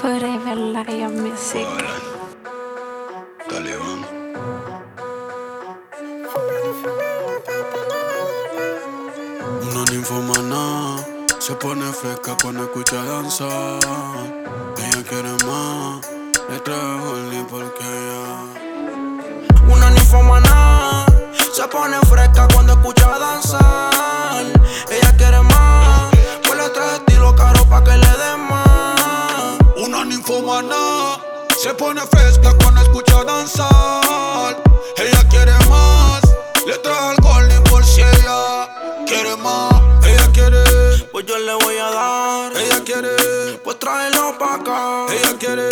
Forever Lion Music. Talibán. Una ninfomana se pone fresca cuando escucha danzar. Ella quiere más, le trajo el porque ella. Una ninfomana se pone fresca cuando escucha Se pone fresca cuando escucha danzar. Ella quiere más, le trae alcohol y por si ella quiere más. Ella quiere, Pues yo le voy a dar. ella quiere, Pues tráelo pa' acá. ella quiere,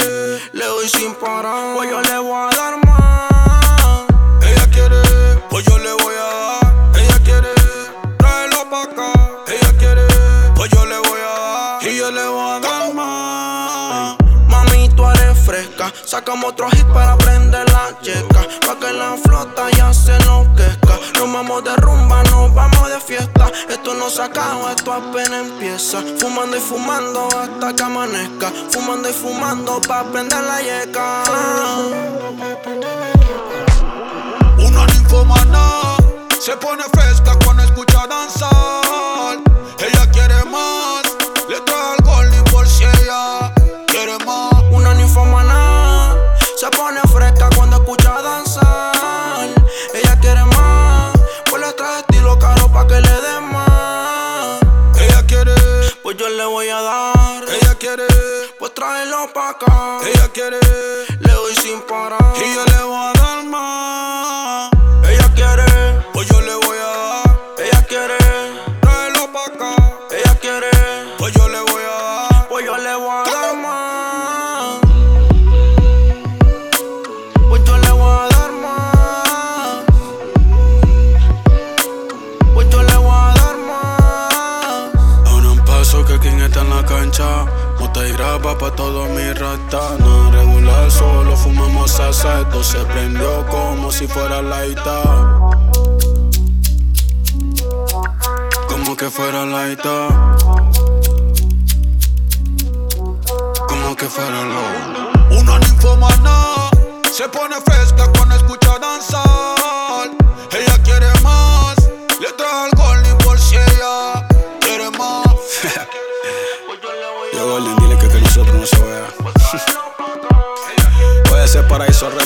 Le doy sin parar. Pues yo le voy a dar Sacamos otro hit para prender la checa. Pa' que la flota ya se enloquezca. Nos vamos de rumba, nos vamos de fiesta. Esto no se acaba, esto apenas empieza. Fumando y fumando hasta que amanezca. Fumando y fumando pa' prender la yeca. Una ninfomana se pone fresca cuando escucha danzar. Pues yo le voy a dar, ella quiere, pues tráelo pa' acá. ella quiere. Le doy sin parar. Y yo le voy a dar más. Ella quiere, Pues yo le voy a dar. ella quiere, Tráelo pa' acá. ella quiere. Pues yo le voy a dar. Pues yo le voy a dar cancha. Y graba pa' todos mis ratanas. Regular solo fumamos salsa. Esto se prendió como si fuera laita. Como que fuera laita. Como que fuera lo. Una ninfomana se pone fresca Puede ser